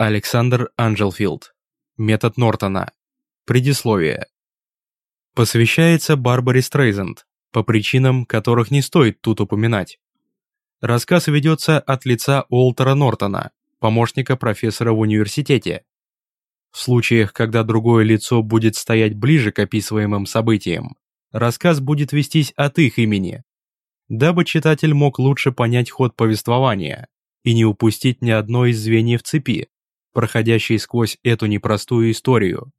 Александр Анджелфилд. Метод Нортона. Предисловие. Посвящается Барбаре Стрейзенд, по причинам, которых не стоит тут упоминать. Рассказ ведется от лица Уолтера Нортона, помощника профессора в университете. В случаях, когда другое лицо будет стоять ближе к описываемым событиям, рассказ будет вестись от их имени, дабы читатель мог лучше понять ход повествования и не упустить ни одно из звеньев цепи, проходящей сквозь эту непростую историю.